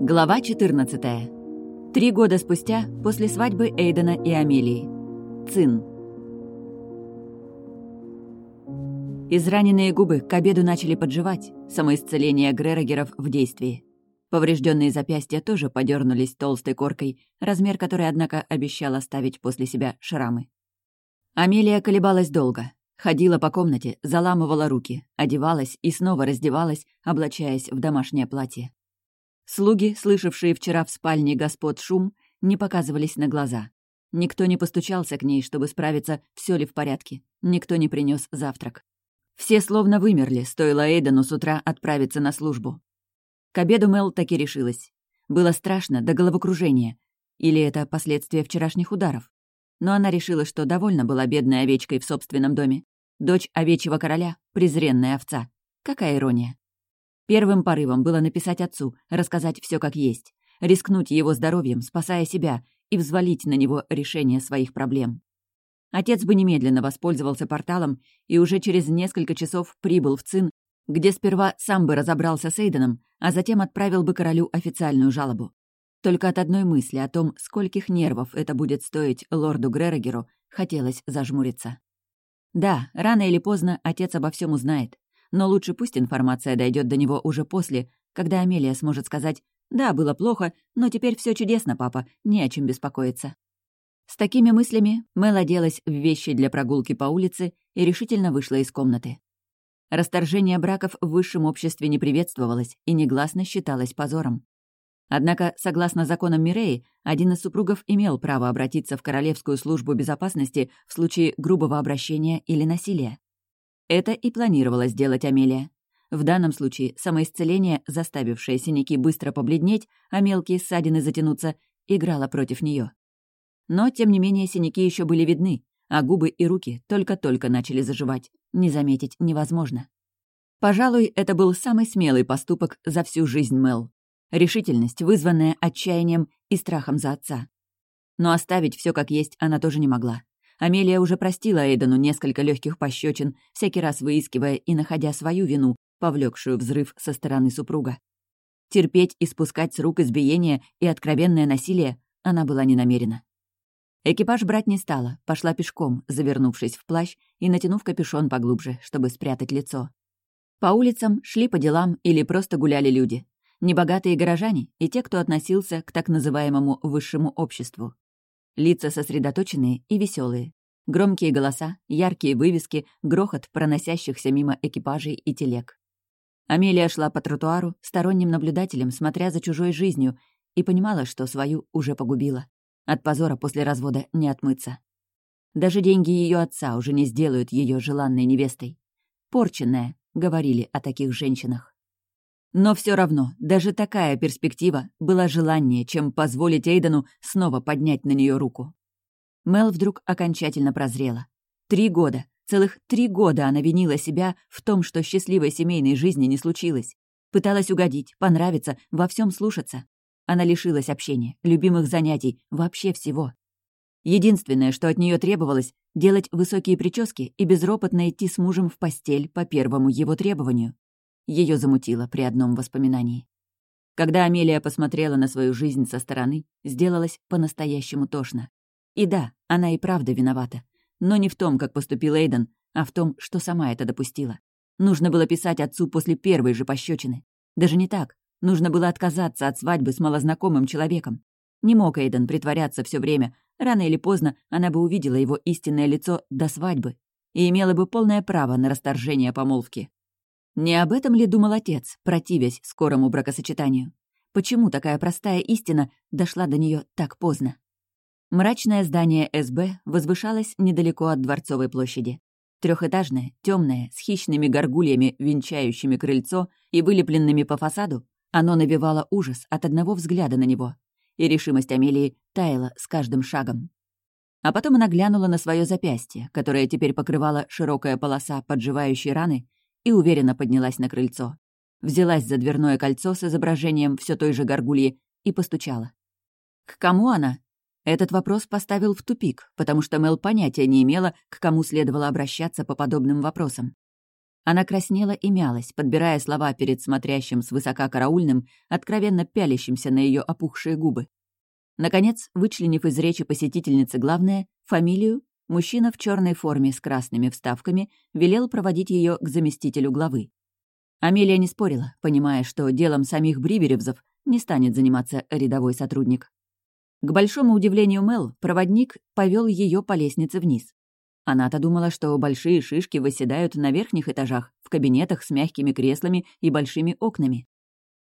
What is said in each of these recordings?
Глава 14. Три года спустя, после свадьбы Эйдена и Амелии. Цин. Израненные губы к обеду начали подживать, самоисцеление Грерогеров в действии. Поврежденные запястья тоже подернулись толстой коркой, размер которой, однако, обещал оставить после себя шрамы. Амелия колебалась долго. Ходила по комнате, заламывала руки, одевалась и снова раздевалась, облачаясь в домашнее платье. Слуги, слышавшие вчера в спальне господ шум, не показывались на глаза. Никто не постучался к ней, чтобы справиться, все ли в порядке. Никто не принес завтрак. Все словно вымерли, стоило Эйдену с утра отправиться на службу. К обеду Мел таки решилась. Было страшно до головокружения. Или это последствия вчерашних ударов? Но она решила, что довольно была бедной овечкой в собственном доме. Дочь овечьего короля — презренная овца. Какая ирония. Первым порывом было написать отцу, рассказать все как есть, рискнуть его здоровьем, спасая себя, и взвалить на него решение своих проблем. Отец бы немедленно воспользовался порталом и уже через несколько часов прибыл в Цин, где сперва сам бы разобрался с Эйденом, а затем отправил бы королю официальную жалобу. Только от одной мысли о том, скольких нервов это будет стоить лорду Грерогеру, хотелось зажмуриться. Да, рано или поздно отец обо всем узнает, но лучше пусть информация дойдет до него уже после, когда Амелия сможет сказать «Да, было плохо, но теперь все чудесно, папа, не о чем беспокоиться». С такими мыслями Мэл оделась в вещи для прогулки по улице и решительно вышла из комнаты. Расторжение браков в высшем обществе не приветствовалось и негласно считалось позором. Однако, согласно законам Миреи, один из супругов имел право обратиться в Королевскую службу безопасности в случае грубого обращения или насилия. Это и планировала сделать Амелия. В данном случае самоисцеление, заставившее синяки быстро побледнеть, а мелкие ссадины затянуться, играло против нее. Но, тем не менее, синяки еще были видны, а губы и руки только-только начали заживать. Не заметить невозможно. Пожалуй, это был самый смелый поступок за всю жизнь Мел. Решительность, вызванная отчаянием и страхом за отца. Но оставить все как есть она тоже не могла. Амелия уже простила Эйдену несколько легких пощечин, всякий раз выискивая и находя свою вину, повлекшую взрыв со стороны супруга. Терпеть и спускать с рук избиение и откровенное насилие она была не намерена. Экипаж брать не стала, пошла пешком, завернувшись в плащ и натянув капюшон поглубже, чтобы спрятать лицо. По улицам шли по делам или просто гуляли люди. Небогатые горожане и те, кто относился к так называемому высшему обществу. Лица сосредоточенные и веселые. Громкие голоса, яркие вывески, грохот проносящихся мимо экипажей и телег. Амелия шла по тротуару, сторонним наблюдателем, смотря за чужой жизнью, и понимала, что свою уже погубила. От позора после развода не отмыться. Даже деньги ее отца уже не сделают ее желанной невестой. Порченная, говорили о таких женщинах. Но все равно, даже такая перспектива была желаннее, чем позволить Эйдену снова поднять на нее руку. Мел вдруг окончательно прозрела. Три года, целых три года она винила себя в том, что счастливой семейной жизни не случилось. Пыталась угодить, понравиться, во всем слушаться. Она лишилась общения, любимых занятий, вообще всего. Единственное, что от нее требовалось, делать высокие прически и безропотно идти с мужем в постель по первому его требованию. Ее замутило при одном воспоминании. Когда Амелия посмотрела на свою жизнь со стороны, сделалось по-настоящему тошно. И да, она и правда виновата. Но не в том, как поступил Эйден, а в том, что сама это допустила. Нужно было писать отцу после первой же пощечины. Даже не так. Нужно было отказаться от свадьбы с малознакомым человеком. Не мог Эйден притворяться все время. Рано или поздно она бы увидела его истинное лицо до свадьбы и имела бы полное право на расторжение помолвки. Не об этом ли думал отец, противясь скорому бракосочетанию? Почему такая простая истина дошла до нее так поздно? Мрачное здание СБ возвышалось недалеко от Дворцовой площади. Трехэтажное, темное, с хищными горгульями, венчающими крыльцо и вылепленными по фасаду, оно навевало ужас от одного взгляда на него, и решимость Амелии таяла с каждым шагом. А потом она глянула на свое запястье, которое теперь покрывала широкая полоса подживающей раны, и уверенно поднялась на крыльцо. Взялась за дверное кольцо с изображением все той же горгульи и постучала. К кому она? Этот вопрос поставил в тупик, потому что Мел понятия не имела, к кому следовало обращаться по подобным вопросам. Она краснела и мялась, подбирая слова перед смотрящим свысока караульным, откровенно пялящимся на ее опухшие губы. Наконец, вычленив из речи посетительницы главное, фамилию, мужчина в черной форме с красными вставками велел проводить ее к заместителю главы. Амелия не спорила, понимая, что делом самих Бриберевзов не станет заниматься рядовой сотрудник. К большому удивлению Мел, проводник повел ее по лестнице вниз. Она-то думала, что большие шишки восседают на верхних этажах, в кабинетах с мягкими креслами и большими окнами.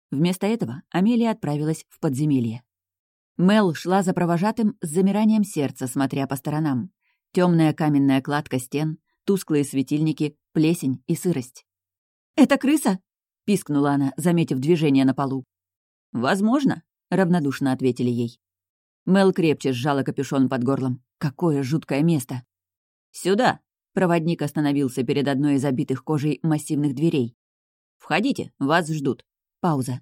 Вместо этого Амелия отправилась в подземелье. Мел шла за провожатым с замиранием сердца, смотря по сторонам. Темная каменная кладка стен, тусклые светильники, плесень и сырость. «Это крыса?» — пискнула она, заметив движение на полу. «Возможно», — равнодушно ответили ей. Мел крепче сжала капюшон под горлом. «Какое жуткое место!» «Сюда!» — проводник остановился перед одной из обитых кожей массивных дверей. «Входите, вас ждут». Пауза.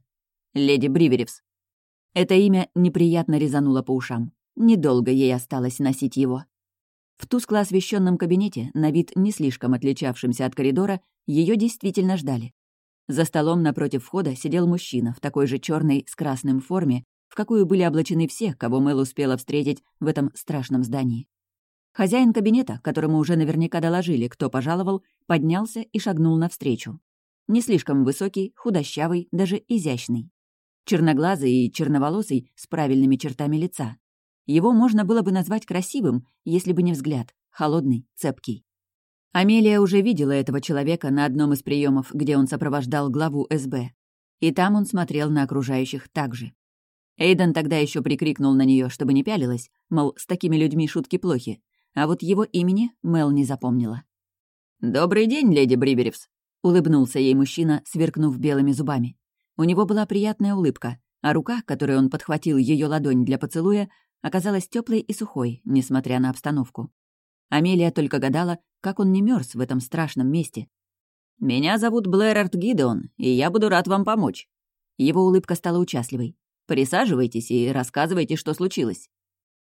«Леди Бриверевс». Это имя неприятно резануло по ушам. Недолго ей осталось носить его. В тускло освещенном кабинете, на вид не слишком отличавшемся от коридора, ее действительно ждали. За столом напротив входа сидел мужчина в такой же черной с красным форме, в какую были облачены все, кого Мэл успела встретить в этом страшном здании. Хозяин кабинета, которому уже наверняка доложили, кто пожаловал, поднялся и шагнул навстречу. Не слишком высокий, худощавый, даже изящный. Черноглазый и черноволосый, с правильными чертами лица. Его можно было бы назвать красивым, если бы не взгляд, холодный, цепкий. Амелия уже видела этого человека на одном из приемов, где он сопровождал главу СБ. И там он смотрел на окружающих так же. Эйден тогда еще прикрикнул на нее, чтобы не пялилась, мол, с такими людьми шутки плохи, а вот его имени Мел не запомнила. «Добрый день, леди Бриберевс», — улыбнулся ей мужчина, сверкнув белыми зубами. У него была приятная улыбка, а рука, которой он подхватил ее ладонь для поцелуя, оказалась теплой и сухой, несмотря на обстановку. Амелия только гадала, как он не мерз в этом страшном месте. «Меня зовут Блэрард Гидеон, и я буду рад вам помочь». Его улыбка стала участливой. «Присаживайтесь и рассказывайте, что случилось».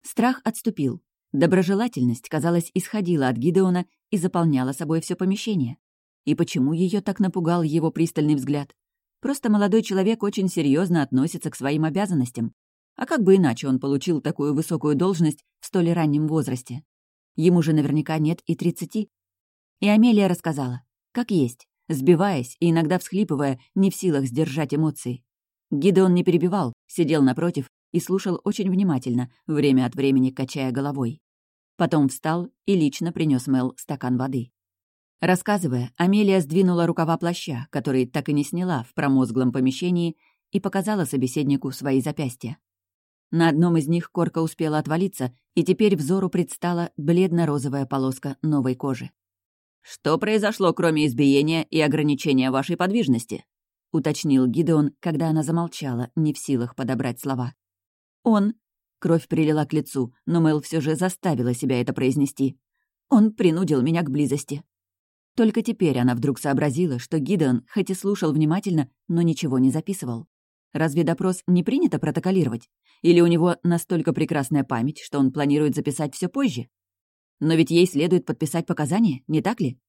Страх отступил. Доброжелательность, казалось, исходила от Гидеона и заполняла собой все помещение. И почему ее так напугал его пристальный взгляд? Просто молодой человек очень серьезно относится к своим обязанностям. А как бы иначе он получил такую высокую должность в столь раннем возрасте? Ему же наверняка нет и тридцати. И Амелия рассказала, как есть, сбиваясь и иногда всхлипывая, не в силах сдержать эмоции. Гидеон не перебивал, сидел напротив и слушал очень внимательно, время от времени качая головой. Потом встал и лично принес Мел стакан воды. Рассказывая, Амелия сдвинула рукава плаща, который так и не сняла в промозглом помещении, и показала собеседнику свои запястья. На одном из них корка успела отвалиться, и теперь взору предстала бледно-розовая полоска новой кожи. «Что произошло, кроме избиения и ограничения вашей подвижности?» — уточнил Гидеон, когда она замолчала, не в силах подобрать слова. «Он...» — кровь прилила к лицу, но Мэл все же заставила себя это произнести. «Он принудил меня к близости». Только теперь она вдруг сообразила, что Гидеон хоть и слушал внимательно, но ничего не записывал. Разве допрос не принято протоколировать? Или у него настолько прекрасная память, что он планирует записать все позже? Но ведь ей следует подписать показания, не так ли?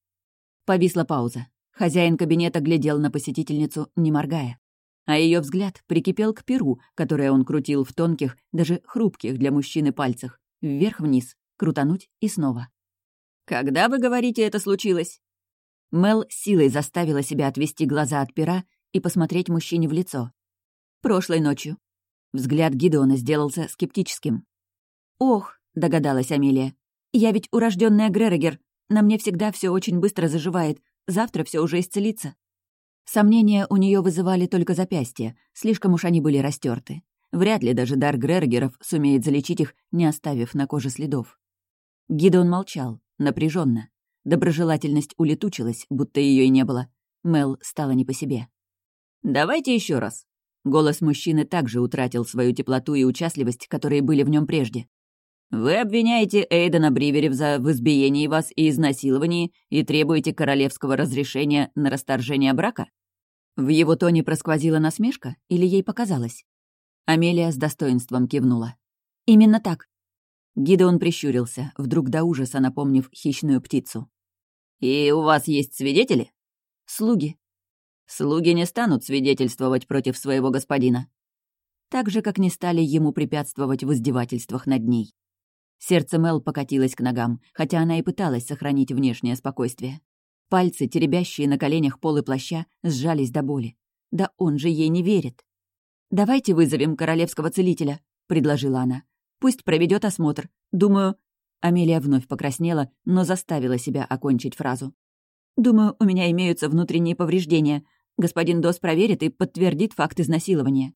Повисла пауза. Хозяин кабинета глядел на посетительницу, не моргая а ее взгляд прикипел к перу, которое он крутил в тонких, даже хрупких для мужчины пальцах, вверх-вниз, крутануть и снова. «Когда, вы говорите, это случилось?» Мел силой заставила себя отвести глаза от пера и посмотреть мужчине в лицо. «Прошлой ночью». Взгляд Гидеона сделался скептическим. «Ох», — догадалась Амелия, — «я ведь урожденная Грерогер. На мне всегда все очень быстро заживает. Завтра все уже исцелится». Сомнения у нее вызывали только запястья, слишком уж они были растерты. Вряд ли даже дар Грергеров сумеет залечить их, не оставив на коже следов. Гидеон молчал, напряженно. Доброжелательность улетучилась, будто ее и не было. Мел стала не по себе. «Давайте еще раз». Голос мужчины также утратил свою теплоту и участливость, которые были в нем прежде. «Вы обвиняете Эйдена Бриверевза в избиении вас и изнасиловании и требуете королевского разрешения на расторжение брака?» В его тоне просквозила насмешка или ей показалось? Амелия с достоинством кивнула. «Именно так». Гидеон прищурился, вдруг до ужаса напомнив хищную птицу. «И у вас есть свидетели?» Слуги. Слуги не станут свидетельствовать против своего господина. Так же, как не стали ему препятствовать в издевательствах над ней. Сердце Мел покатилось к ногам, хотя она и пыталась сохранить внешнее спокойствие. Пальцы, теребящие на коленях полы плаща, сжались до боли. Да он же ей не верит. «Давайте вызовем королевского целителя», — предложила она. «Пусть проведет осмотр. Думаю...» Амелия вновь покраснела, но заставила себя окончить фразу. «Думаю, у меня имеются внутренние повреждения. Господин Дос проверит и подтвердит факт изнасилования».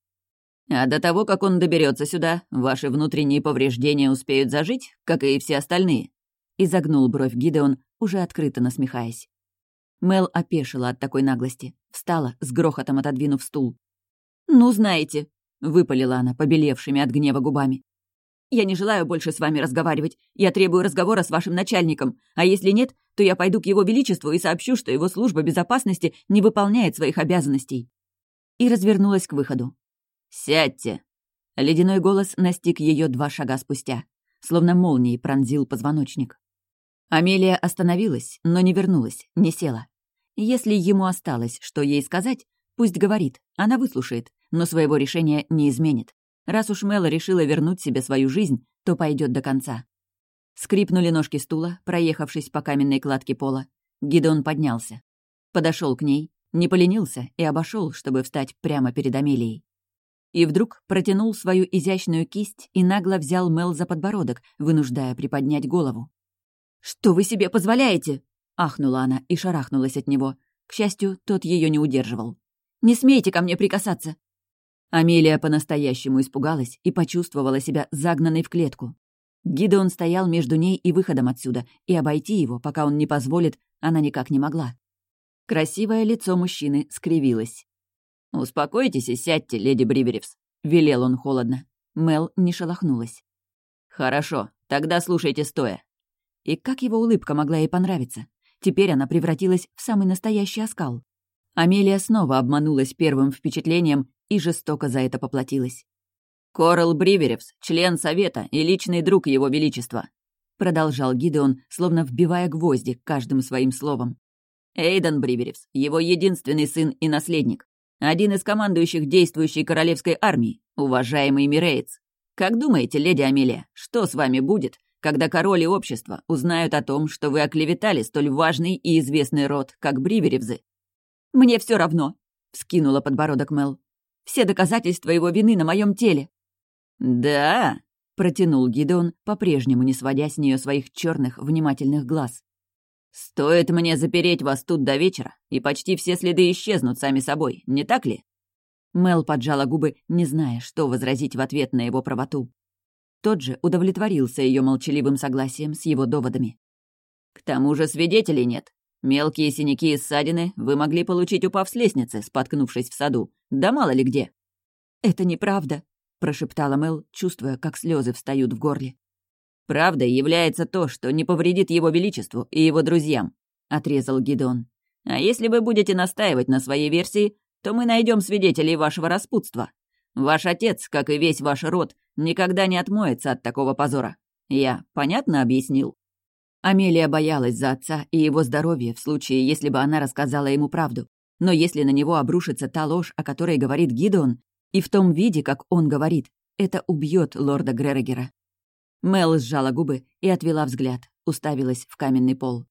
«А до того, как он доберется сюда, ваши внутренние повреждения успеют зажить, как и все остальные?» Изогнул бровь Гидеон, уже открыто насмехаясь. Мел опешила от такой наглости, встала, с грохотом отодвинув стул. «Ну, знаете», — выпалила она побелевшими от гнева губами. «Я не желаю больше с вами разговаривать. Я требую разговора с вашим начальником. А если нет, то я пойду к его величеству и сообщу, что его служба безопасности не выполняет своих обязанностей». И развернулась к выходу. «Сядьте!» Ледяной голос настиг ее два шага спустя, словно молнией пронзил позвоночник. Амелия остановилась, но не вернулась, не села. Если ему осталось, что ей сказать, пусть говорит, она выслушает, но своего решения не изменит. Раз уж Мэла решила вернуть себе свою жизнь, то пойдет до конца. Скрипнули ножки стула, проехавшись по каменной кладке пола. Гидеон поднялся. Подошел к ней, не поленился и обошел, чтобы встать прямо перед Амелией. И вдруг протянул свою изящную кисть и нагло взял Мел за подбородок, вынуждая приподнять голову. «Что вы себе позволяете?» — ахнула она и шарахнулась от него. К счастью, тот ее не удерживал. «Не смейте ко мне прикасаться!» Амелия по-настоящему испугалась и почувствовала себя загнанной в клетку. Гидеон стоял между ней и выходом отсюда, и обойти его, пока он не позволит, она никак не могла. Красивое лицо мужчины скривилось. «Успокойтесь и сядьте, леди Бриверевс», — велел он холодно. Мел не шелохнулась. «Хорошо, тогда слушайте стоя». И как его улыбка могла ей понравиться? Теперь она превратилась в самый настоящий оскал. Амелия снова обманулась первым впечатлением и жестоко за это поплатилась. «Корал Бриверевс, член Совета и личный друг Его Величества», продолжал Гидеон, словно вбивая гвозди каждым своим словом. «Эйден Бриверевс, его единственный сын и наследник. Один из командующих действующей королевской армии, уважаемый Миреец. Как думаете, леди Амелия, что с вами будет, когда король и общество узнают о том, что вы оклеветали столь важный и известный род, как Бриверевзы?» «Мне все равно», — вскинула подбородок Мел. «Все доказательства его вины на моем теле». «Да?» — протянул Гидеон, по-прежнему не сводя с нее своих черных внимательных глаз. «Стоит мне запереть вас тут до вечера, и почти все следы исчезнут сами собой, не так ли?» Мел поджала губы, не зная, что возразить в ответ на его правоту. Тот же удовлетворился ее молчаливым согласием с его доводами. «К тому же свидетелей нет. Мелкие синяки и ссадины вы могли получить, упав с лестницы, споткнувшись в саду. Да мало ли где». «Это неправда», — прошептала Мел, чувствуя, как слезы встают в горле. «Правдой является то, что не повредит его величеству и его друзьям», — отрезал Гидон. «А если вы будете настаивать на своей версии, то мы найдем свидетелей вашего распутства. Ваш отец, как и весь ваш род, никогда не отмоется от такого позора. Я понятно объяснил?» Амелия боялась за отца и его здоровье в случае, если бы она рассказала ему правду. Но если на него обрушится та ложь, о которой говорит Гидеон, и в том виде, как он говорит, это убьет лорда Грерогера. Мел сжала губы и отвела взгляд, уставилась в каменный пол.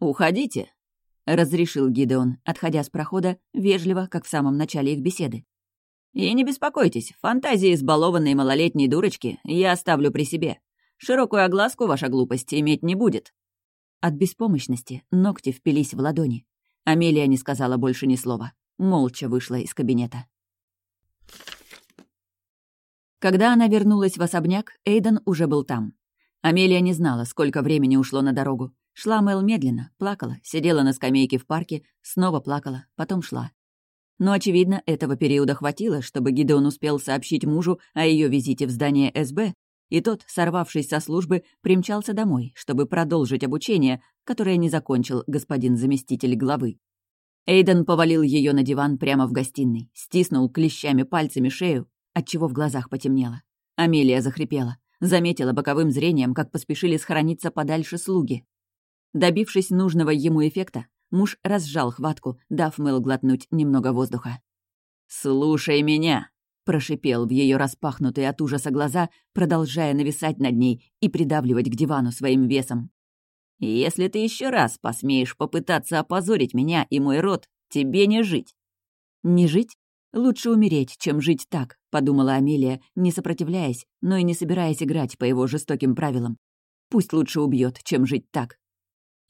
«Уходите», — разрешил Гидеон, отходя с прохода, вежливо, как в самом начале их беседы. «И не беспокойтесь, фантазии избалованной малолетней дурочки я оставлю при себе. Широкую огласку ваша глупость иметь не будет». От беспомощности ногти впились в ладони. Амелия не сказала больше ни слова. Молча вышла из кабинета. Когда она вернулась в особняк, Эйден уже был там. Амелия не знала, сколько времени ушло на дорогу. Шла Мэл медленно, плакала, сидела на скамейке в парке, снова плакала, потом шла. Но, очевидно, этого периода хватило, чтобы Гидеон успел сообщить мужу о ее визите в здание СБ, и тот, сорвавшись со службы, примчался домой, чтобы продолжить обучение, которое не закончил господин заместитель главы. Эйден повалил ее на диван прямо в гостиной, стиснул клещами пальцами шею, отчего в глазах потемнело. Амелия захрипела, заметила боковым зрением, как поспешили схорониться подальше слуги. Добившись нужного ему эффекта, муж разжал хватку, дав Мэл глотнуть немного воздуха. «Слушай меня!» — прошипел в ее распахнутые от ужаса глаза, продолжая нависать над ней и придавливать к дивану своим весом. «Если ты еще раз посмеешь попытаться опозорить меня и мой род, тебе не жить». «Не жить? Лучше умереть, чем жить так», — подумала Амелия, не сопротивляясь, но и не собираясь играть по его жестоким правилам. «Пусть лучше убьет, чем жить так».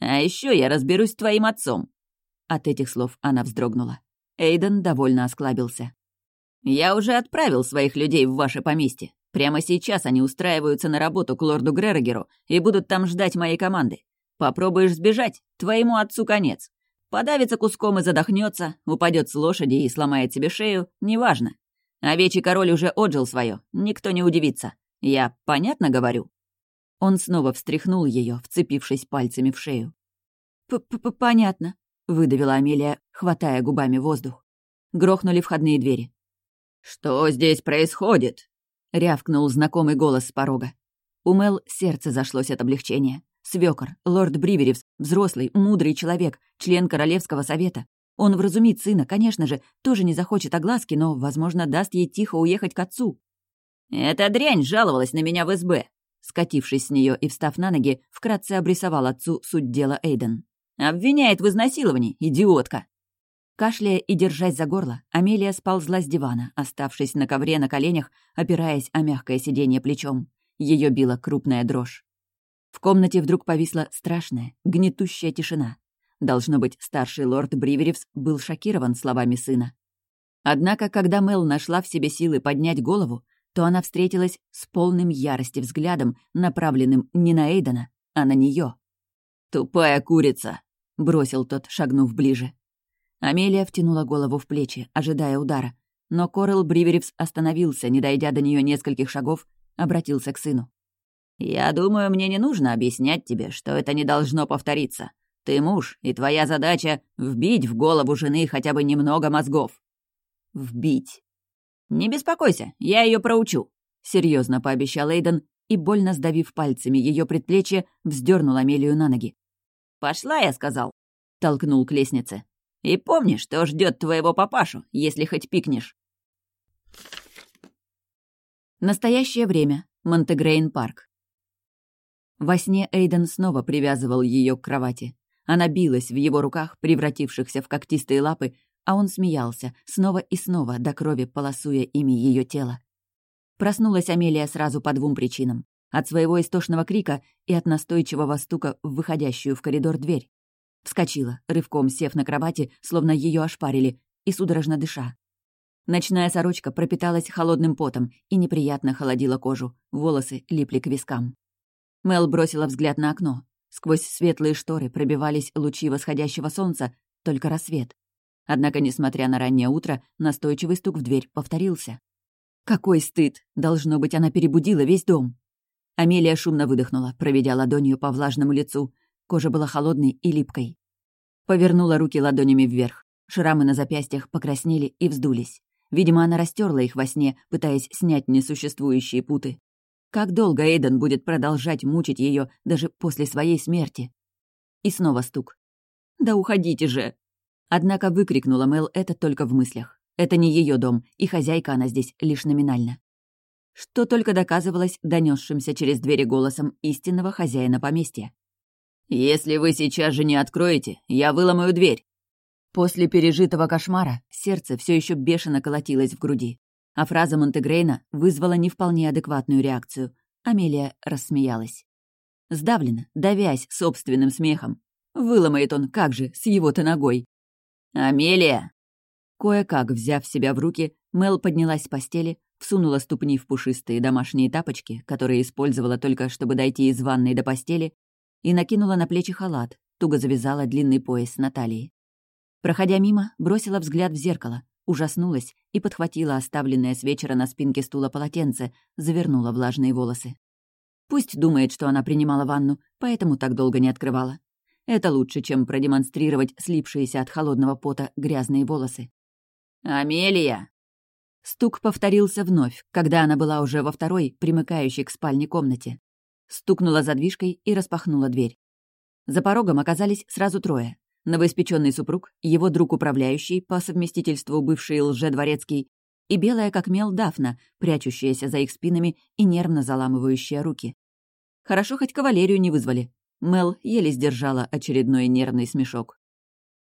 «А еще я разберусь с твоим отцом». От этих слов она вздрогнула. Эйден довольно осклабился. «Я уже отправил своих людей в ваше поместье. Прямо сейчас они устраиваются на работу к лорду Грерогеру и будут там ждать моей команды. Попробуешь сбежать, твоему отцу конец. Подавится куском и задохнется, упадет с лошади и сломает себе шею, неважно. Овечий король уже отжил свое, никто не удивится. Я понятно говорю?» Он снова встряхнул ее, вцепившись пальцами в шею. П -п -п «Понятно», — выдавила Амелия, хватая губами воздух. Грохнули входные двери. «Что здесь происходит?» — рявкнул знакомый голос с порога. У Мел сердце зашлось от облегчения. Свёкор, лорд Бриверевс, взрослый, мудрый человек, член Королевского совета. Он вразумит сына, конечно же, тоже не захочет огласки, но, возможно, даст ей тихо уехать к отцу. «Эта дрянь жаловалась на меня в СБ», скатившись с нее и встав на ноги, вкратце обрисовал отцу суть дела Эйден. «Обвиняет в изнасиловании, идиотка!» Кашляя и держась за горло, Амелия сползла с дивана, оставшись на ковре на коленях, опираясь о мягкое сиденье плечом. Ее била крупная дрожь. В комнате вдруг повисла страшная, гнетущая тишина. Должно быть, старший лорд Бриверевс был шокирован словами сына. Однако, когда Мел нашла в себе силы поднять голову, то она встретилась с полным ярости взглядом, направленным не на Эйдена, а на нее. «Тупая курица!» — бросил тот, шагнув ближе. Амелия втянула голову в плечи, ожидая удара, но Корел Бриверевс остановился, не дойдя до нее нескольких шагов, обратился к сыну. «Я думаю, мне не нужно объяснять тебе, что это не должно повториться. Ты муж, и твоя задача — вбить в голову жены хотя бы немного мозгов». «Вбить». «Не беспокойся, я ее проучу», — серьезно пообещал Эйден и, больно сдавив пальцами ее предплечье, вздернул Амелию на ноги. «Пошла, я сказал», — толкнул к лестнице. «И помни, что ждет твоего папашу, если хоть пикнешь». Настоящее время. Монтегрейн парк. Во сне Эйден снова привязывал ее к кровати. Она билась в его руках, превратившихся в когтистые лапы, а он смеялся, снова и снова, до крови полосуя ими ее тело. Проснулась Амелия сразу по двум причинам. От своего истошного крика и от настойчивого стука в выходящую в коридор дверь. Вскочила, рывком сев на кровати, словно ее ошпарили, и судорожно дыша. Ночная сорочка пропиталась холодным потом и неприятно холодила кожу, волосы липли к вискам. Мел бросила взгляд на окно. Сквозь светлые шторы пробивались лучи восходящего солнца, только рассвет. Однако, несмотря на раннее утро, настойчивый стук в дверь повторился. Какой стыд! Должно быть, она перебудила весь дом. Амелия шумно выдохнула, проведя ладонью по влажному лицу. Кожа была холодной и липкой. Повернула руки ладонями вверх. Шрамы на запястьях покраснели и вздулись. Видимо, она растерла их во сне, пытаясь снять несуществующие путы. Как долго Эйден будет продолжать мучить ее даже после своей смерти? И снова стук. «Да уходите же!» Однако выкрикнула Мел это только в мыслях. Это не ее дом, и хозяйка она здесь лишь номинально. Что только доказывалось донесшимся через двери голосом истинного хозяина поместья. «Если вы сейчас же не откроете, я выломаю дверь!» После пережитого кошмара сердце все еще бешено колотилось в груди а фраза Монтегрейна вызвала не вполне адекватную реакцию. Амелия рассмеялась. Сдавленно, давясь собственным смехом. Выломает он, как же, с его-то ногой. «Амелия!» Кое-как, взяв себя в руки, Мел поднялась с постели, всунула ступни в пушистые домашние тапочки, которые использовала только, чтобы дойти из ванной до постели, и накинула на плечи халат, туго завязала длинный пояс на талии. Проходя мимо, бросила взгляд в зеркало, ужаснулась и подхватила оставленное с вечера на спинке стула полотенце, завернула влажные волосы. Пусть думает, что она принимала ванну, поэтому так долго не открывала. Это лучше, чем продемонстрировать слипшиеся от холодного пота грязные волосы. «Амелия!» Стук повторился вновь, когда она была уже во второй, примыкающей к спальне комнате. Стукнула задвижкой и распахнула дверь. За порогом оказались сразу трое. новоиспеченный супруг, его друг-управляющий, по совместительству бывший лжедворецкий, и белая как мел Дафна, прячущаяся за их спинами и нервно заламывающая руки. Хорошо хоть кавалерию не вызвали. Мел еле сдержала очередной нервный смешок.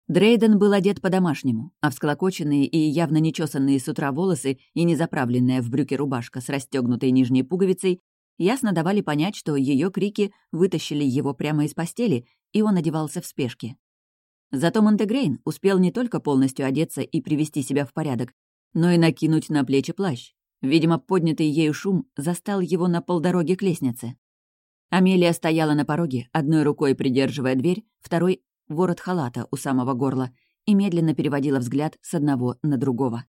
Дрейден был одет по-домашнему, а всклокоченные и явно нечесанные с утра волосы и незаправленная в брюки рубашка с расстегнутой нижней пуговицей ясно давали понять, что ее крики вытащили его прямо из постели, и он одевался в спешке. Зато Монтегрейн успел не только полностью одеться и привести себя в порядок, но и накинуть на плечи плащ. Видимо, поднятый ею шум застал его на полдороге к лестнице. Амелия стояла на пороге, одной рукой придерживая дверь, второй — ворот халата у самого горла, и медленно переводила взгляд с одного на другого.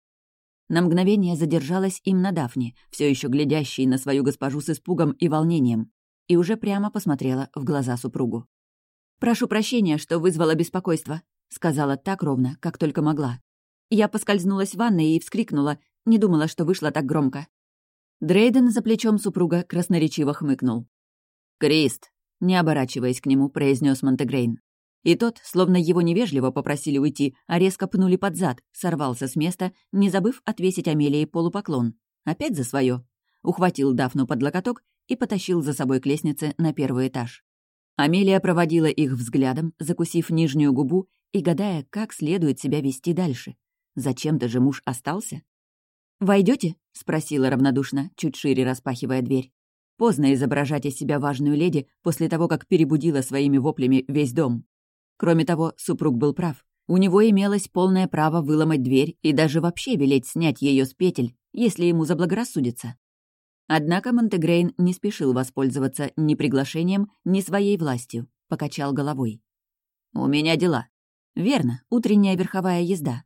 На мгновение задержалась им на Дафне, все еще глядящей на свою госпожу с испугом и волнением, и уже прямо посмотрела в глаза супругу. «Прошу прощения, что вызвала беспокойство», — сказала так ровно, как только могла. Я поскользнулась в ванной и вскрикнула, не думала, что вышло так громко. Дрейден за плечом супруга красноречиво хмыкнул. «Крист», — не оборачиваясь к нему, произнес Монтегрейн. И тот, словно его невежливо попросили уйти, а резко пнули под зад, сорвался с места, не забыв отвесить Амелии полупоклон. Опять за свое. Ухватил Дафну под локоток и потащил за собой к лестнице на первый этаж. Амелия проводила их взглядом, закусив нижнюю губу и гадая, как следует себя вести дальше. Зачем-то же муж остался. Войдете? спросила равнодушно, чуть шире распахивая дверь. Поздно изображать из себя важную леди после того, как перебудила своими воплями весь дом. Кроме того, супруг был прав. У него имелось полное право выломать дверь и даже вообще велеть снять ее с петель, если ему заблагорассудится. Однако Монтегрейн не спешил воспользоваться ни приглашением, ни своей властью, покачал головой. «У меня дела». «Верно, утренняя верховая езда».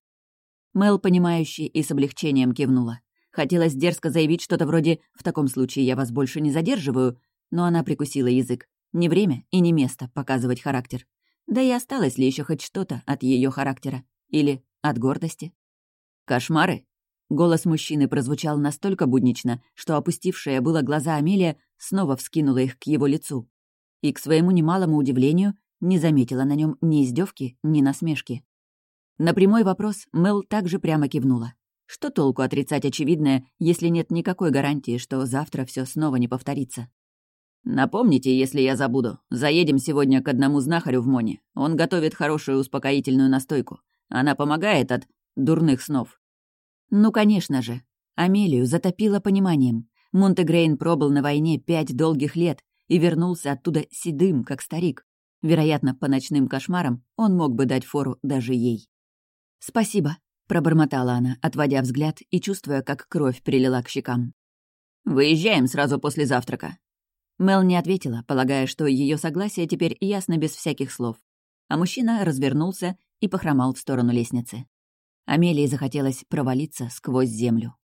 Мел, понимающий и с облегчением кивнула. Хотелось дерзко заявить что-то вроде «в таком случае я вас больше не задерживаю», но она прикусила язык. Не время и не место показывать характер. Да и осталось ли еще хоть что-то от ее характера? Или от гордости? «Кошмары?» Голос мужчины прозвучал настолько буднично, что опустившая было глаза Амелия снова вскинула их к его лицу. И, к своему немалому удивлению, не заметила на нем ни издевки, ни насмешки. На прямой вопрос Мел также прямо кивнула. Что толку отрицать очевидное, если нет никакой гарантии, что завтра все снова не повторится? «Напомните, если я забуду. Заедем сегодня к одному знахарю в Моне. Он готовит хорошую успокоительную настойку. Она помогает от дурных снов. Ну, конечно же. Амелию затопило пониманием. Монтегрейн пробыл на войне пять долгих лет и вернулся оттуда седым, как старик. Вероятно, по ночным кошмарам он мог бы дать фору даже ей. «Спасибо», — пробормотала она, отводя взгляд и чувствуя, как кровь прилила к щекам. «Выезжаем сразу после завтрака». Мел не ответила, полагая, что ее согласие теперь ясно без всяких слов. А мужчина развернулся и похромал в сторону лестницы. Амелии захотелось провалиться сквозь землю.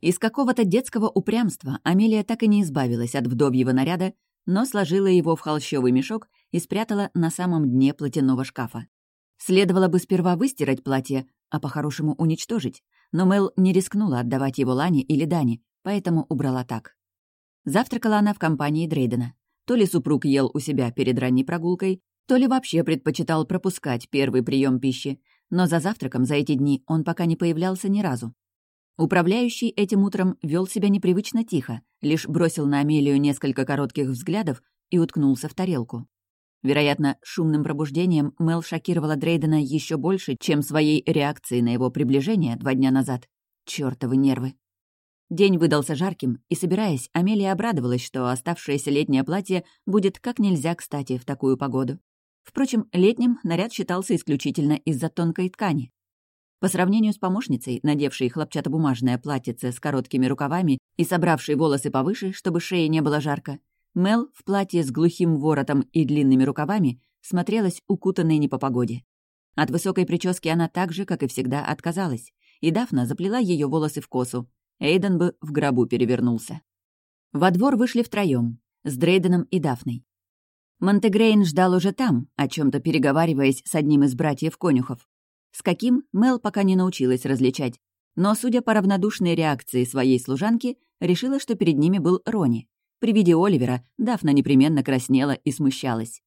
Из какого-то детского упрямства Амелия так и не избавилась от вдовьего наряда, но сложила его в холщовый мешок и спрятала на самом дне платяного шкафа. Следовало бы сперва выстирать платье, а по-хорошему уничтожить, но Мел не рискнула отдавать его Лане или Дане, поэтому убрала так. Завтракала она в компании Дрейдена. То ли супруг ел у себя перед ранней прогулкой, то ли вообще предпочитал пропускать первый прием пищи, но за завтраком за эти дни он пока не появлялся ни разу. Управляющий этим утром вел себя непривычно тихо, лишь бросил на Амелию несколько коротких взглядов и уткнулся в тарелку. Вероятно, шумным пробуждением Мел шокировала Дрейдена еще больше, чем своей реакцией на его приближение два дня назад. Чёртовы нервы. День выдался жарким, и, собираясь, Амелия обрадовалась, что оставшееся летнее платье будет как нельзя кстати в такую погоду. Впрочем, летним наряд считался исключительно из-за тонкой ткани. По сравнению с помощницей, надевшей хлопчатобумажное платьице с короткими рукавами и собравшей волосы повыше, чтобы шее не было жарко, Мел в платье с глухим воротом и длинными рукавами смотрелась укутанной не по погоде. От высокой прически она так же, как и всегда, отказалась, и Дафна заплела ее волосы в косу. Эйден бы в гробу перевернулся. Во двор вышли втроем с Дрейденом и Дафной. Монтегрейн ждал уже там, о чем то переговариваясь с одним из братьев-конюхов. С каким, Мел пока не научилась различать. Но, судя по равнодушной реакции своей служанки, решила, что перед ними был Рони. При виде Оливера Дафна непременно краснела и смущалась.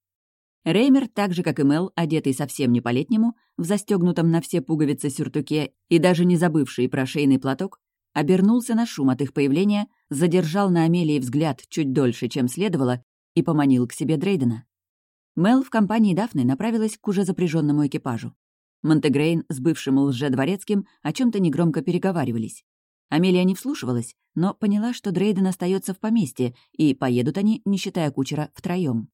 Реймер, так же как и Мел, одетый совсем не по-летнему, в застегнутом на все пуговицы сюртуке и даже не забывший про шейный платок, обернулся на шум от их появления, задержал на Амелии взгляд чуть дольше, чем следовало, и поманил к себе Дрейдена. Мел в компании Дафны направилась к уже запряженному экипажу. Монтегрейн с бывшим лже-дворецким о чем то негромко переговаривались. Амелия не вслушивалась, но поняла, что Дрейден остается в поместье, и поедут они, не считая кучера, втроем.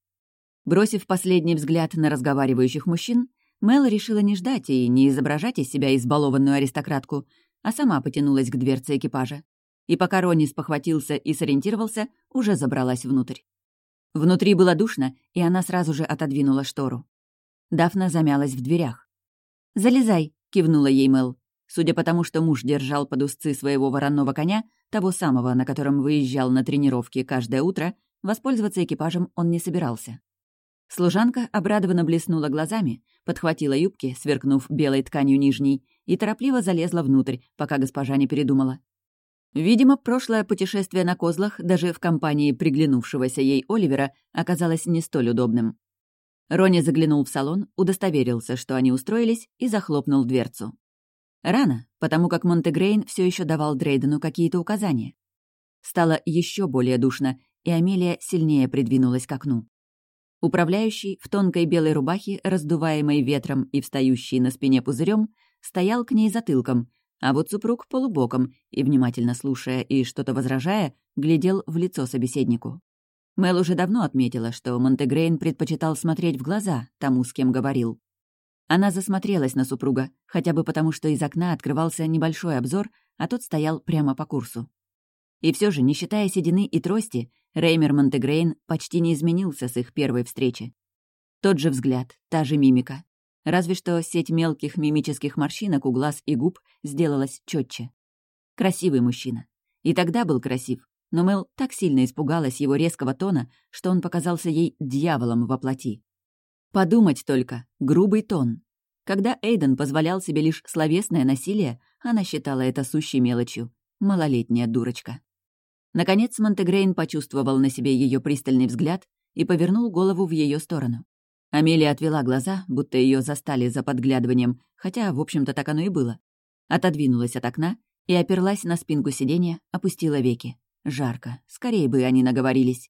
Бросив последний взгляд на разговаривающих мужчин, Мел решила не ждать и не изображать из себя избалованную аристократку, а сама потянулась к дверце экипажа. И пока Ронни спохватился и сориентировался, уже забралась внутрь. Внутри было душно, и она сразу же отодвинула штору. Дафна замялась в дверях. «Залезай», — кивнула ей Мел. Судя по тому, что муж держал под узцы своего вороного коня, того самого, на котором выезжал на тренировки каждое утро, воспользоваться экипажем он не собирался. Служанка обрадованно блеснула глазами, подхватила юбки, сверкнув белой тканью нижней, и торопливо залезла внутрь, пока госпожа не передумала. Видимо, прошлое путешествие на козлах даже в компании приглянувшегося ей Оливера оказалось не столь удобным. Рони заглянул в салон, удостоверился, что они устроились, и захлопнул дверцу. Рано, потому как Монтегрейн все еще давал Дрейдену какие-то указания. Стало еще более душно, и Амелия сильнее придвинулась к окну. Управляющий в тонкой белой рубахе, раздуваемой ветром и встающий на спине пузырем, стоял к ней затылком, а вот супруг полубоком и, внимательно слушая и что-то возражая, глядел в лицо собеседнику. Мел уже давно отметила, что Монтегрейн предпочитал смотреть в глаза тому, с кем говорил. Она засмотрелась на супруга, хотя бы потому, что из окна открывался небольшой обзор, а тот стоял прямо по курсу. И все же, не считая седины и трости, Реймер Монтегрейн почти не изменился с их первой встречи. Тот же взгляд, та же мимика. Разве что сеть мелких мимических морщинок у глаз и губ сделалась четче. Красивый мужчина. И тогда был красив, но Мел так сильно испугалась его резкого тона, что он показался ей дьяволом во плоти. Подумать только, грубый тон. Когда Эйден позволял себе лишь словесное насилие, она считала это сущей мелочью. Малолетняя дурочка. Наконец Монтегрейн почувствовал на себе ее пристальный взгляд и повернул голову в ее сторону. Амелия отвела глаза, будто ее застали за подглядыванием, хотя, в общем-то, так оно и было. Отодвинулась от окна и оперлась на спинку сиденья, опустила веки. Жарко. Скорее бы они наговорились.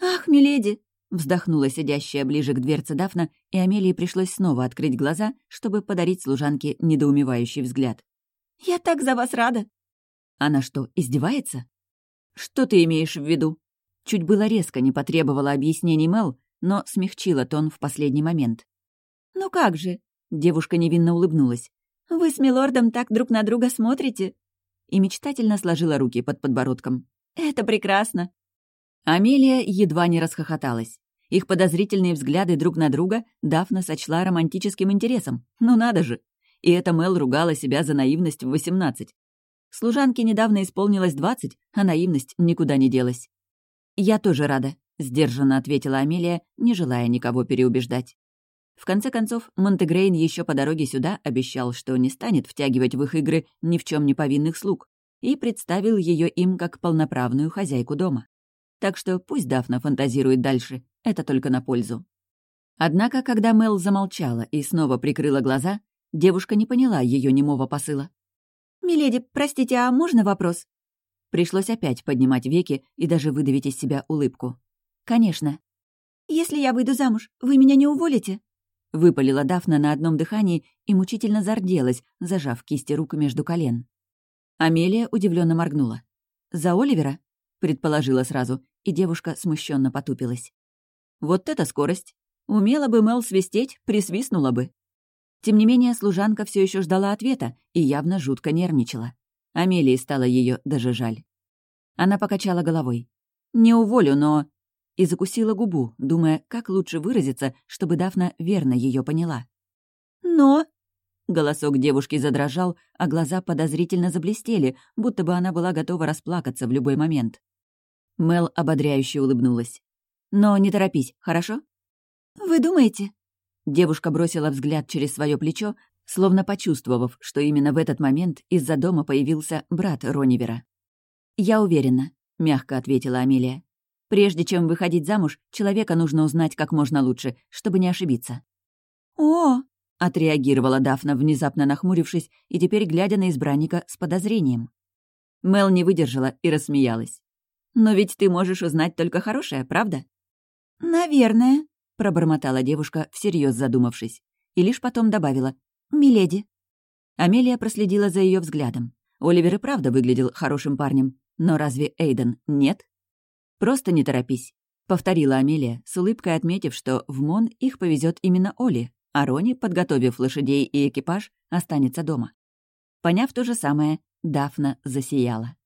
«Ах, миледи!» Вздохнула сидящая ближе к дверце Дафна, и Амелии пришлось снова открыть глаза, чтобы подарить служанке недоумевающий взгляд. «Я так за вас рада!» Она что, издевается? «Что ты имеешь в виду?» Чуть было резко не потребовала объяснений Мел, но смягчила тон в последний момент. «Ну как же?» — девушка невинно улыбнулась. «Вы с милордом так друг на друга смотрите?» И мечтательно сложила руки под подбородком. «Это прекрасно!» Амелия едва не расхохоталась. Их подозрительные взгляды друг на друга Дафна сочла романтическим интересом. Ну надо же! И эта Мел ругала себя за наивность в восемнадцать. Служанке недавно исполнилось двадцать, а наивность никуда не делась. «Я тоже рада», — сдержанно ответила Амелия, не желая никого переубеждать. В конце концов, Монтегрейн еще по дороге сюда обещал, что не станет втягивать в их игры ни в чем не повинных слуг, и представил ее им как полноправную хозяйку дома. Так что пусть Дафна фантазирует дальше, это только на пользу. Однако, когда Мел замолчала и снова прикрыла глаза, девушка не поняла ее немого посыла. «Миледи, простите, а можно вопрос?» Пришлось опять поднимать веки и даже выдавить из себя улыбку. «Конечно». «Если я выйду замуж, вы меня не уволите?» Выпалила Дафна на одном дыхании и мучительно зарделась, зажав кисти рук между колен. Амелия удивленно моргнула. «За Оливера?» — предположила сразу, и девушка смущенно потупилась. «Вот это скорость! Умела бы Мел свистеть, присвистнула бы». Тем не менее, служанка все еще ждала ответа и явно жутко нервничала. Амелии стало ее даже жаль. Она покачала головой. «Не уволю, но...» И закусила губу, думая, как лучше выразиться, чтобы Дафна верно ее поняла. «Но...» Голосок девушки задрожал, а глаза подозрительно заблестели, будто бы она была готова расплакаться в любой момент. Мел ободряюще улыбнулась. «Но не торопись, хорошо?» «Вы думаете?» Девушка бросила взгляд через свое плечо, словно почувствовав, что именно в этот момент из-за дома появился брат Ронивера. «Я уверена», — мягко ответила Амелия. Прежде чем выходить замуж, человека нужно узнать как можно лучше, чтобы не ошибиться». «О!» — отреагировала Дафна, внезапно нахмурившись и теперь глядя на избранника с подозрением. Мел не выдержала и рассмеялась. «Но ведь ты можешь узнать только хорошее, правда?» «Наверное», — пробормотала девушка, всерьез задумавшись, и лишь потом добавила «Миледи». Амелия проследила за ее взглядом. Оливер и правда выглядел хорошим парнем, но разве Эйден нет? «Просто не торопись», — повторила Амелия, с улыбкой отметив, что в Мон их повезет именно Оли, а Рони, подготовив лошадей и экипаж, останется дома. Поняв то же самое, Дафна засияла.